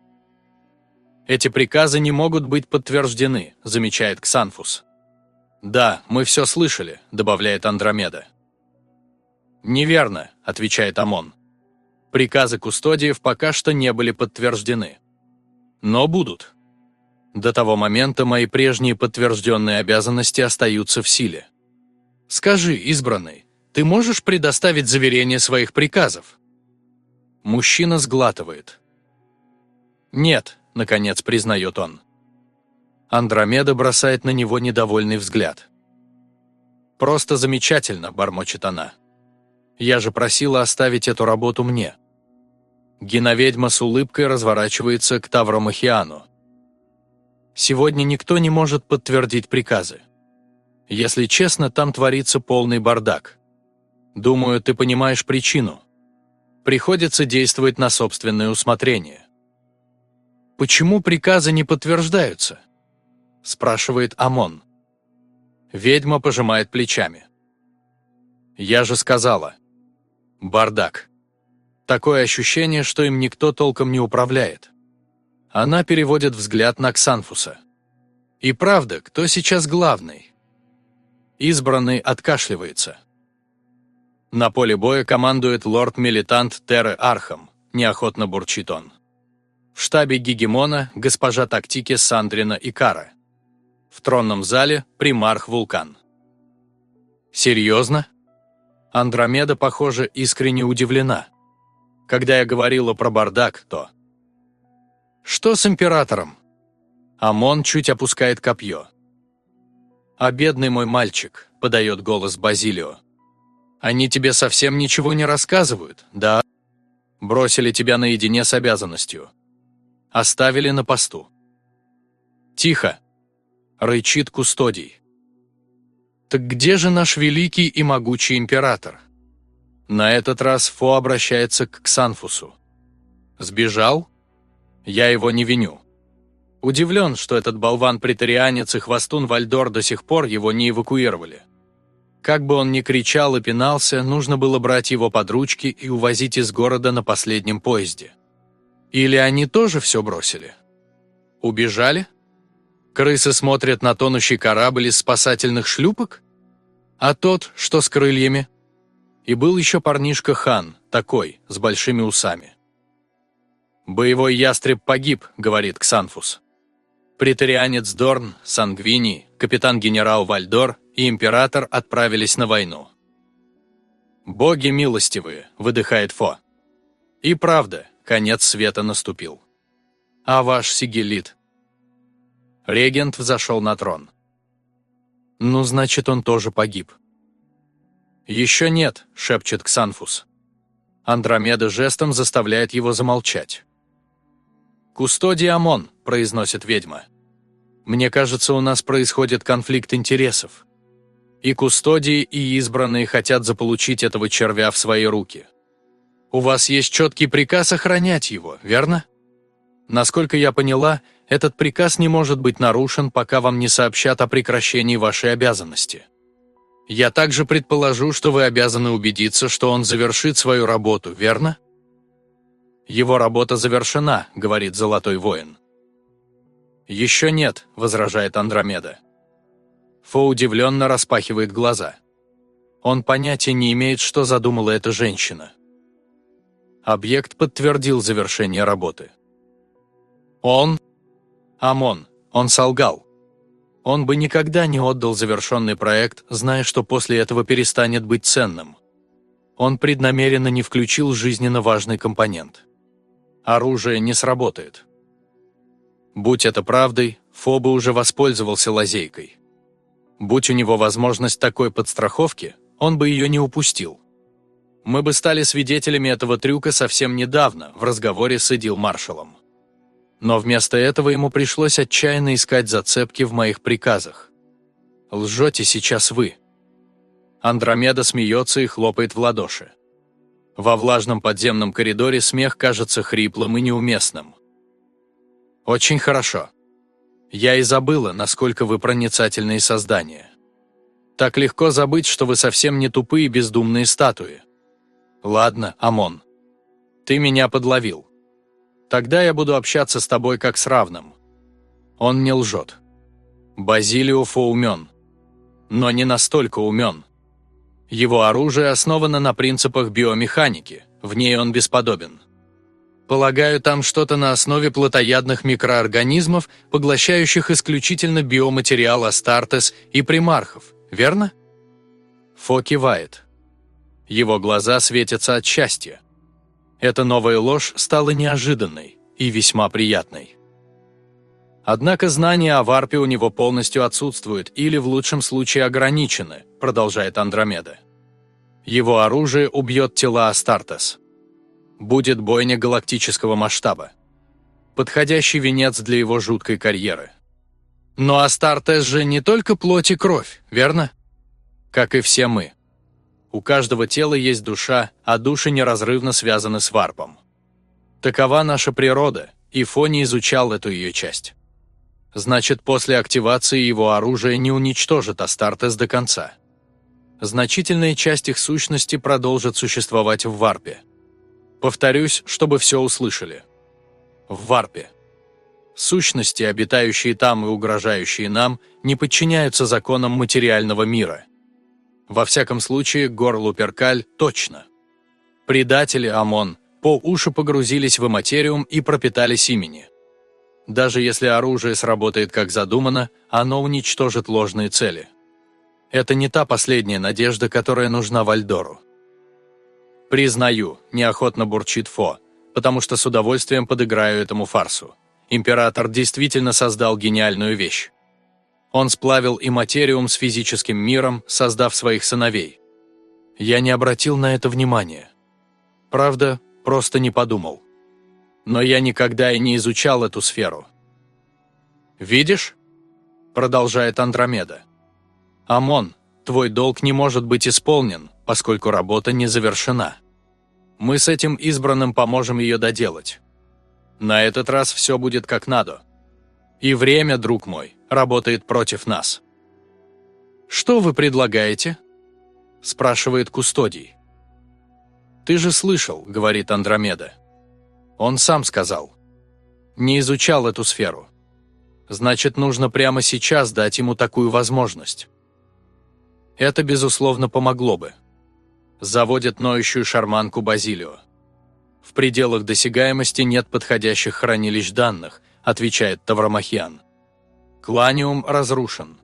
эти приказы не могут быть подтверждены, замечает Ксанфус. Да, мы все слышали, добавляет Андромеда. Неверно, отвечает Амон. Приказы кустодиев пока что не были подтверждены. Но будут. До того момента мои прежние подтвержденные обязанности остаются в силе. Скажи, избранный, ты можешь предоставить заверение своих приказов? Мужчина сглатывает. Нет, – наконец признает он. Андромеда бросает на него недовольный взгляд. «Просто замечательно», – бормочет она. «Я же просила оставить эту работу мне». Геноведьма с улыбкой разворачивается к Тавромахиану. «Сегодня никто не может подтвердить приказы. Если честно, там творится полный бардак. Думаю, ты понимаешь причину. Приходится действовать на собственное усмотрение. «Почему приказы не подтверждаются?» – спрашивает Амон. Ведьма пожимает плечами. «Я же сказала. Бардак. Такое ощущение, что им никто толком не управляет». Она переводит взгляд на Ксанфуса. «И правда, кто сейчас главный?» Избранный откашливается. На поле боя командует лорд-милитант Терре Архам, неохотно бурчит он. В штабе Гегемона госпожа тактики Сандрина Икара. В тронном зале примарх Вулкан. «Серьезно?» Андромеда, похоже, искренне удивлена. Когда я говорила про бардак, то... «Что с императором?» Амон чуть опускает копье. «А бедный мой мальчик», — подает голос Базилио. «Они тебе совсем ничего не рассказывают, да? Бросили тебя наедине с обязанностью. Оставили на посту. «Тихо!» – рычит кустодий. «Так где же наш великий и могучий император?» На этот раз Фо обращается к Ксанфусу. «Сбежал? Я его не виню. Удивлен, что этот болван-претарианец и хвостун Вальдор до сих пор его не эвакуировали. Как бы он ни кричал и пинался, нужно было брать его под ручки и увозить из города на последнем поезде. Или они тоже все бросили? Убежали? Крысы смотрят на тонущий корабль из спасательных шлюпок? А тот, что с крыльями? И был еще парнишка Хан, такой, с большими усами. «Боевой ястреб погиб», — говорит Ксанфус. Претарианец Дорн, Сангвини, капитан-генерал Вальдор и император отправились на войну. «Боги милостивые», – выдыхает Фо. И правда, конец света наступил. А ваш Сигелит? Регент взошел на трон. Ну, значит, он тоже погиб. Еще нет, шепчет Ксанфус. Андромеда жестом заставляет его замолчать. «Кустодий Амон», – произносит ведьма. «Мне кажется, у нас происходит конфликт интересов. И кустодии, и избранные хотят заполучить этого червя в свои руки. У вас есть четкий приказ охранять его, верно? Насколько я поняла, этот приказ не может быть нарушен, пока вам не сообщат о прекращении вашей обязанности. Я также предположу, что вы обязаны убедиться, что он завершит свою работу, верно? Его работа завершена, говорит Золотой Воин. Еще нет, возражает Андромеда. Фо удивленно распахивает глаза. Он понятия не имеет, что задумала эта женщина. Объект подтвердил завершение работы. Он? Амон. Он солгал. Он бы никогда не отдал завершенный проект, зная, что после этого перестанет быть ценным. Он преднамеренно не включил жизненно важный компонент. Оружие не сработает. Будь это правдой, Фоба уже воспользовался лазейкой. Будь у него возможность такой подстраховки, он бы ее не упустил. Мы бы стали свидетелями этого трюка совсем недавно, в разговоре с Эдил Маршалом. Но вместо этого ему пришлось отчаянно искать зацепки в моих приказах. Лжете сейчас вы. Андромеда смеется и хлопает в ладоши. Во влажном подземном коридоре смех кажется хриплым и неуместным. Очень хорошо. Я и забыла, насколько вы проницательные создания. Так легко забыть, что вы совсем не тупые бездумные статуи. Ладно, Амон. Ты меня подловил. Тогда я буду общаться с тобой как с равным. Он не лжет. Базилиофо умен. Но не настолько умен. Его оружие основано на принципах биомеханики, в ней он бесподобен. Полагаю, там что-то на основе плотоядных микроорганизмов, поглощающих исключительно биоматериал Астартес и примархов, верно? Фо кивает. Его глаза светятся от счастья. Эта новая ложь стала неожиданной и весьма приятной. Однако знания о варпе у него полностью отсутствуют или в лучшем случае ограничены, продолжает Андромеда. Его оружие убьет тела Астартес. Будет бойня галактического масштаба. Подходящий венец для его жуткой карьеры. Но Астартес же не только плоть и кровь, верно? Как и все мы. У каждого тела есть душа, а души неразрывно связаны с варпом. Такова наша природа, и Фони изучал эту ее часть. Значит, после активации его оружие не уничтожит Астартес до конца. Значительная часть их сущности продолжит существовать в варпе. Повторюсь, чтобы все услышали. В варпе. Сущности, обитающие там и угрожающие нам, не подчиняются законам материального мира – во всяком случае, горлу Перкаль точно. Предатели ОМОН по уши погрузились в материум и пропитались имени. Даже если оружие сработает как задумано, оно уничтожит ложные цели. Это не та последняя надежда, которая нужна Вальдору. «Признаю», – неохотно бурчит Фо, потому что с удовольствием подыграю этому фарсу. Император действительно создал гениальную вещь. Он сплавил и материум с физическим миром, создав своих сыновей. Я не обратил на это внимания. Правда, просто не подумал. Но я никогда и не изучал эту сферу. «Видишь?» – продолжает Андромеда. «Амон, твой долг не может быть исполнен, поскольку работа не завершена. Мы с этим избранным поможем ее доделать. На этот раз все будет как надо. И время, друг мой, работает против нас. «Что вы предлагаете?» – спрашивает Кустодий. «Ты же слышал», – говорит Андромеда. Он сам сказал. Не изучал эту сферу. Значит, нужно прямо сейчас дать ему такую возможность. Это, безусловно, помогло бы. Заводят ноющую шарманку Базилио. В пределах досягаемости нет подходящих хранилищ данных, отвечает Таврамахиан. Кланиум разрушен.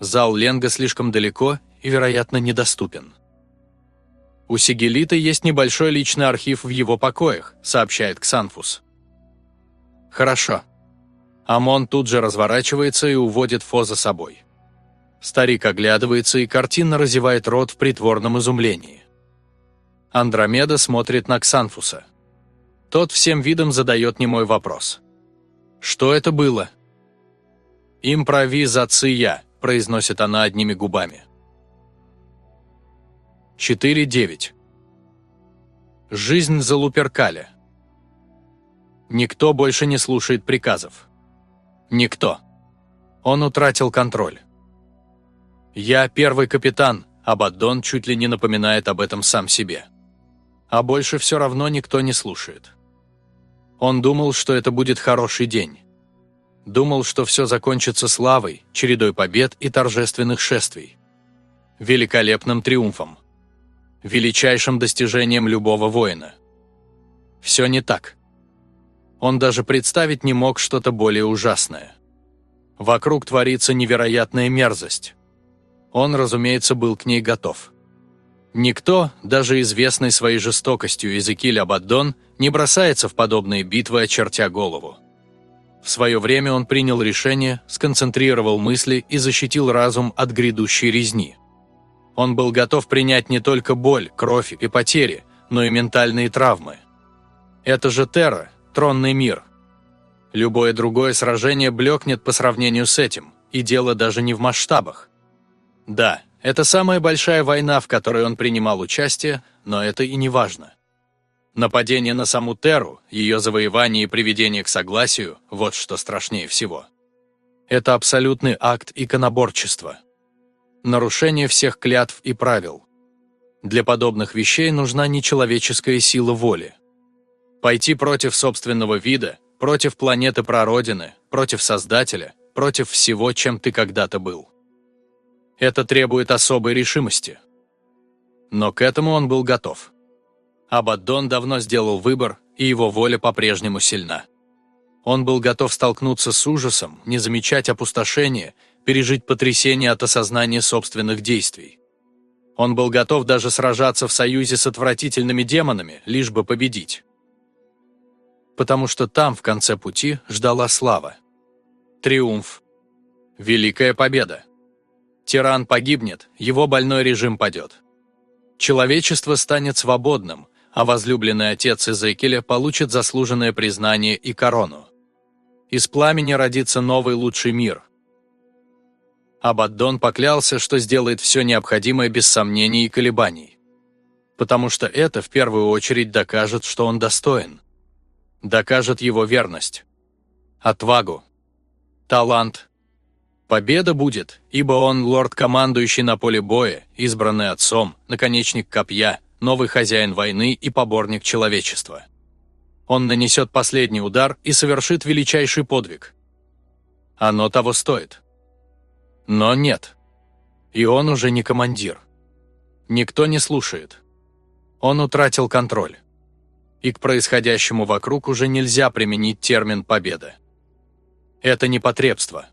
Зал Ленга слишком далеко и, вероятно, недоступен. У Сигелита есть небольшой личный архив в его покоях, сообщает Ксанфус. Хорошо. Амон тут же разворачивается и уводит Фо за собой. Старик оглядывается и картинно разевает рот в притворном изумлении. Андромеда смотрит на Ксанфуса. Тот всем видом задает немой вопрос. «Что это было?» «Импровизация», – произносит она одними губами. 4.9. Жизнь за Луперкаля. Никто больше не слушает приказов. Никто. Он утратил контроль. «Я первый капитан», Абаддон чуть ли не напоминает об этом сам себе. А больше все равно никто не слушает. Он думал, что это будет хороший день. Думал, что все закончится славой, чередой побед и торжественных шествий. Великолепным триумфом величайшим достижением любого воина. Все не так. Он даже представить не мог что-то более ужасное. Вокруг творится невероятная мерзость. Он, разумеется, был к ней готов. Никто, даже известный своей жестокостью Эзекиль Абаддон, не бросается в подобные битвы, очертя голову. В свое время он принял решение, сконцентрировал мысли и защитил разум от грядущей резни. Он был готов принять не только боль, кровь и потери, но и ментальные травмы. Это же Терра, тронный мир. Любое другое сражение блекнет по сравнению с этим, и дело даже не в масштабах. Да, это самая большая война, в которой он принимал участие, но это и не важно. Нападение на саму Терру, ее завоевание и приведение к согласию – вот что страшнее всего. Это абсолютный акт иконоборчества нарушение всех клятв и правил. Для подобных вещей нужна нечеловеческая сила воли. Пойти против собственного вида, против планеты прародины, против Создателя, против всего, чем ты когда-то был. Это требует особой решимости. Но к этому он был готов. Абаддон давно сделал выбор, и его воля по-прежнему сильна. Он был готов столкнуться с ужасом, не замечать опустошения пережить потрясение от осознания собственных действий. Он был готов даже сражаться в союзе с отвратительными демонами, лишь бы победить. Потому что там, в конце пути, ждала слава. Триумф. Великая победа. Тиран погибнет, его больной режим падет. Человечество станет свободным, а возлюбленный отец Эзекеля получит заслуженное признание и корону. Из пламени родится новый лучший мир, Абаддон поклялся, что сделает все необходимое без сомнений и колебаний. Потому что это в первую очередь докажет, что он достоин. Докажет его верность. Отвагу. Талант. Победа будет, ибо он лорд-командующий на поле боя, избранный отцом, наконечник копья, новый хозяин войны и поборник человечества. Он нанесет последний удар и совершит величайший подвиг. Оно того стоит. Но нет. И он уже не командир. Никто не слушает. Он утратил контроль. И к происходящему вокруг уже нельзя применить термин «победа». Это непотребство.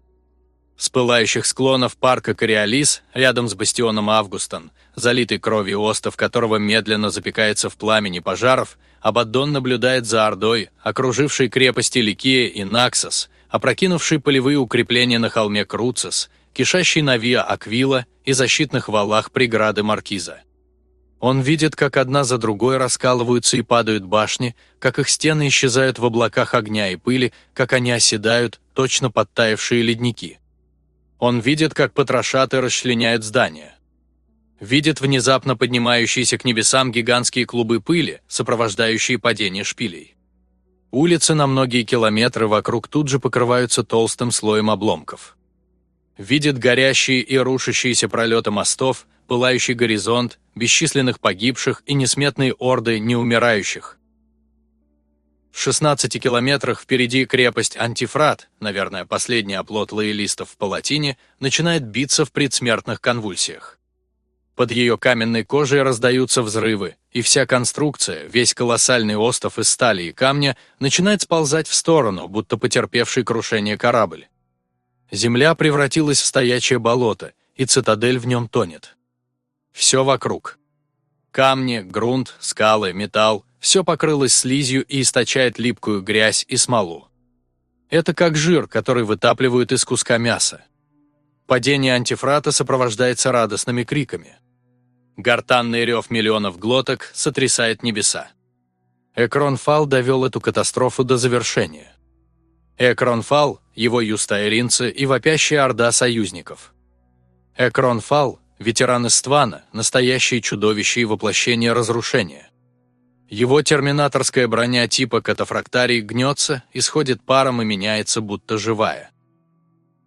С пылающих склонов парка Кориолис, рядом с бастионом Августон, залитый кровью остов которого медленно запекается в пламени пожаров, Абаддон наблюдает за Ордой, окружившей крепости Ликия и Наксос, опрокинувшей полевые укрепления на холме Круцис, кишащий на Виа Аквила и защитных валах преграды Маркиза. Он видит, как одна за другой раскалываются и падают башни, как их стены исчезают в облаках огня и пыли, как они оседают, точно подтаявшие ледники. Он видит, как потрошаты расчленяют здания. Видит внезапно поднимающиеся к небесам гигантские клубы пыли, сопровождающие падение шпилей. Улицы на многие километры вокруг тут же покрываются толстым слоем обломков видит горящие и рушащиеся пролеты мостов, пылающий горизонт, бесчисленных погибших и несметные орды неумирающих. В 16 километрах впереди крепость Антифрат, наверное, последний оплот лоялистов в Палатине, начинает биться в предсмертных конвульсиях. Под ее каменной кожей раздаются взрывы, и вся конструкция, весь колоссальный остов из стали и камня, начинает сползать в сторону, будто потерпевший крушение корабль. Земля превратилась в стоячее болото, и цитадель в нем тонет. Все вокруг. Камни, грунт, скалы, металл – все покрылось слизью и источает липкую грязь и смолу. Это как жир, который вытапливают из куска мяса. Падение антифрата сопровождается радостными криками. Гортанный рев миллионов глоток сотрясает небеса. Экронфал довел эту катастрофу до завершения. Экронфал, его юстаэринцы и вопящая орда союзников. Экронфал – ветеран Иствана, настоящее чудовище и воплощение разрушения. Его терминаторская броня типа катафрактарий гнется, исходит паром и меняется, будто живая.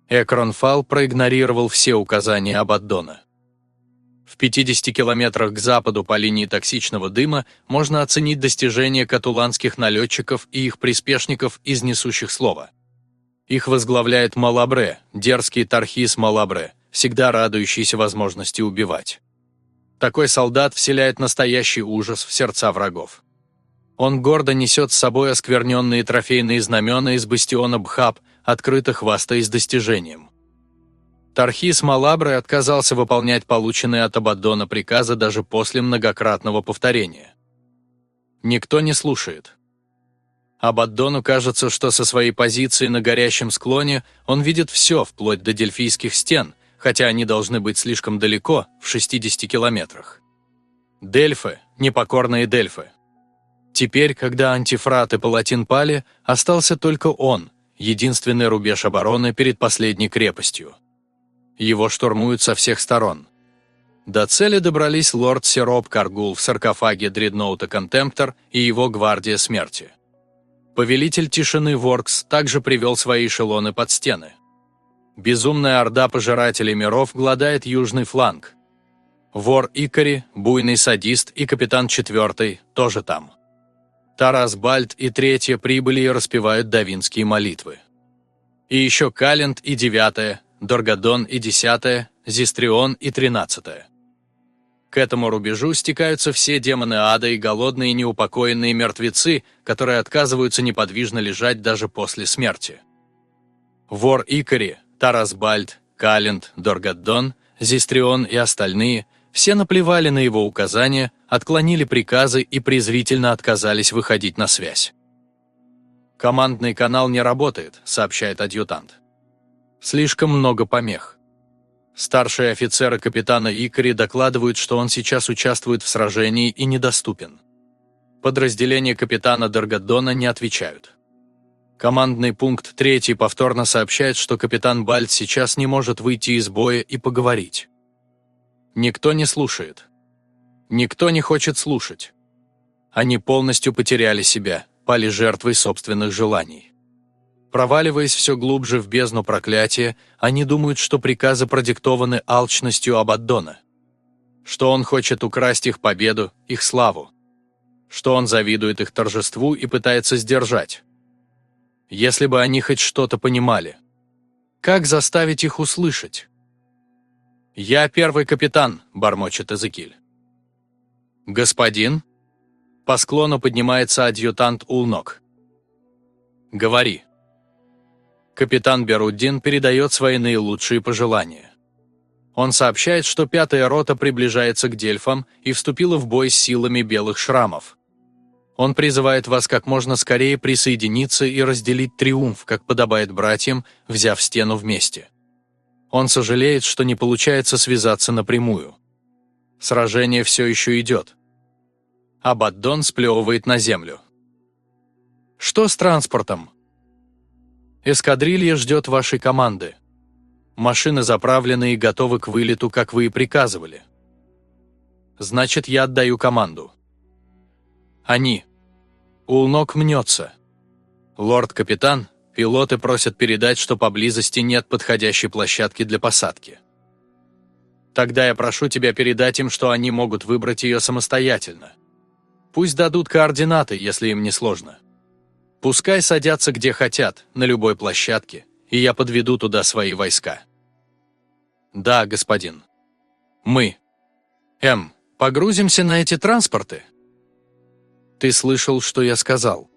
Экронфал проигнорировал все указания Абаддона. В 50 километрах к западу по линии токсичного дыма можно оценить достижения катуланских налетчиков и их приспешников из несущих слова. Их возглавляет Малабре, дерзкий Тархис Малабре, всегда радующийся возможности убивать. Такой солдат вселяет настоящий ужас в сердца врагов. Он гордо несет с собой оскверненные трофейные знамена из бастиона Бхаб, открыто хвастаясь достижением. Тархис Малабры отказался выполнять полученные от Абаддона приказы даже после многократного повторения. Никто не слушает. Абаддону кажется, что со своей позиции на горящем склоне он видит все, вплоть до дельфийских стен, хотя они должны быть слишком далеко, в 60 километрах. Дельфы, непокорные Дельфы. Теперь, когда антифрат и палатин пали, остался только он, единственный рубеж обороны перед последней крепостью. Его штурмуют со всех сторон. До цели добрались лорд Сироп Каргул в саркофаге дредноута Контемптор и его гвардия смерти. Повелитель тишины Воркс также привел свои эшелоны под стены. Безумная орда пожирателей миров гладает южный фланг. Вор Икари, буйный садист и капитан Четвертый тоже там. Тарас Бальт и Третья прибыли и распевают давинские молитвы. И еще Калент и Девятая, Доргадон и десятое, Зистрион и тринадцатое. К этому рубежу стекаются все демоны ада и голодные неупокоенные мертвецы, которые отказываются неподвижно лежать даже после смерти. Вор Икари, Тарасбальд, Калент, Доргаддон, Зистрион и остальные все наплевали на его указания, отклонили приказы и презрительно отказались выходить на связь. «Командный канал не работает», — сообщает адъютант. Слишком много помех. Старшие офицеры капитана Икари докладывают, что он сейчас участвует в сражении и недоступен. Подразделения капитана Даргадона не отвечают. Командный пункт 3 повторно сообщает, что капитан Бальт сейчас не может выйти из боя и поговорить. Никто не слушает. Никто не хочет слушать. Они полностью потеряли себя, пали жертвой собственных желаний. Проваливаясь все глубже в бездну проклятия, они думают, что приказы продиктованы алчностью Абаддона. Что он хочет украсть их победу, их славу. Что он завидует их торжеству и пытается сдержать. Если бы они хоть что-то понимали. Как заставить их услышать? «Я первый капитан», — бормочет Эзекиль. «Господин?» По склону поднимается адъютант Улнок. «Говори». Капитан Беруддин передает свои наилучшие пожелания. Он сообщает, что пятая рота приближается к Дельфам и вступила в бой с силами белых шрамов. Он призывает вас как можно скорее присоединиться и разделить триумф, как подобает братьям, взяв стену вместе. Он сожалеет, что не получается связаться напрямую. Сражение все еще идет. Абаддон сплевывает на землю. «Что с транспортом?» Эскадрилья ждет вашей команды. Машины заправлены и готовы к вылету, как вы и приказывали. Значит, я отдаю команду. Они. Улнок мнется. Лорд-капитан, пилоты просят передать, что поблизости нет подходящей площадки для посадки. Тогда я прошу тебя передать им, что они могут выбрать ее самостоятельно. Пусть дадут координаты, если им не сложно. Пускай садятся где хотят, на любой площадке, и я подведу туда свои войска. Да, господин. Мы. М. Погрузимся на эти транспорты? Ты слышал, что я сказал?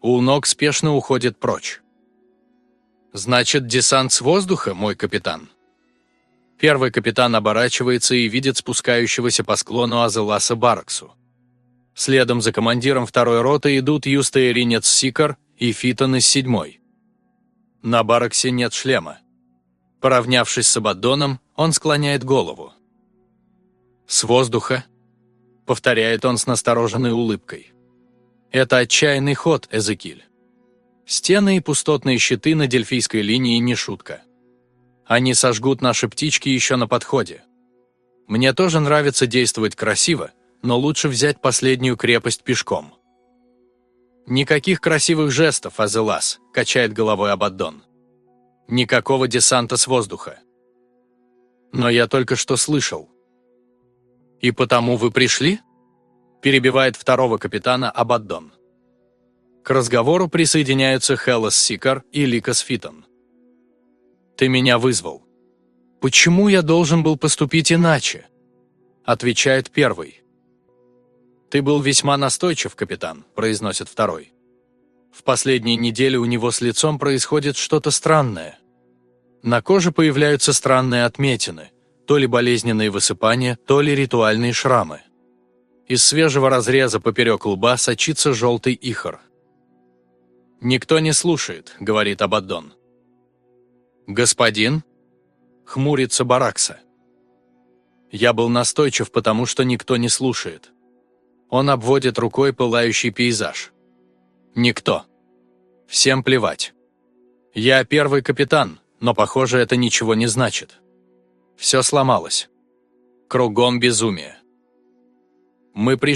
Улнок спешно уходит прочь. «Значит, десант с воздуха, мой капитан?» Первый капитан оборачивается и видит спускающегося по склону Азеласа Бараксу. Следом за командиром второй роты идут Юстаиринец Сикар и Фитон из седьмой. На Бараксе нет шлема. Поравнявшись с Абаддоном, он склоняет голову. «С воздуха?» — повторяет он с настороженной улыбкой. «Это отчаянный ход, Эзекиль. Стены и пустотные щиты на Дельфийской линии не шутка. Они сожгут наши птички еще на подходе. Мне тоже нравится действовать красиво, но лучше взять последнюю крепость пешком». «Никаких красивых жестов, Азелас», — качает головой Абаддон. «Никакого десанта с воздуха». «Но я только что слышал», «И потому вы пришли?» перебивает второго капитана Абаддон. К разговору присоединяются Хеллас Сикар и Ликас Фитон. «Ты меня вызвал. Почему я должен был поступить иначе?» Отвечает первый. «Ты был весьма настойчив, капитан», – произносит второй. «В последние недели у него с лицом происходит что-то странное. На коже появляются странные отметины – то ли болезненные высыпания, то ли ритуальные шрамы. Из свежего разреза поперек лба сочится желтый ихор. «Никто не слушает», — говорит Абаддон. «Господин?» — хмурится Баракса. Я был настойчив, потому что никто не слушает. Он обводит рукой пылающий пейзаж. Никто. Всем плевать. Я первый капитан, но, похоже, это ничего не значит. Все сломалось. Кругом безумие. Мы пришли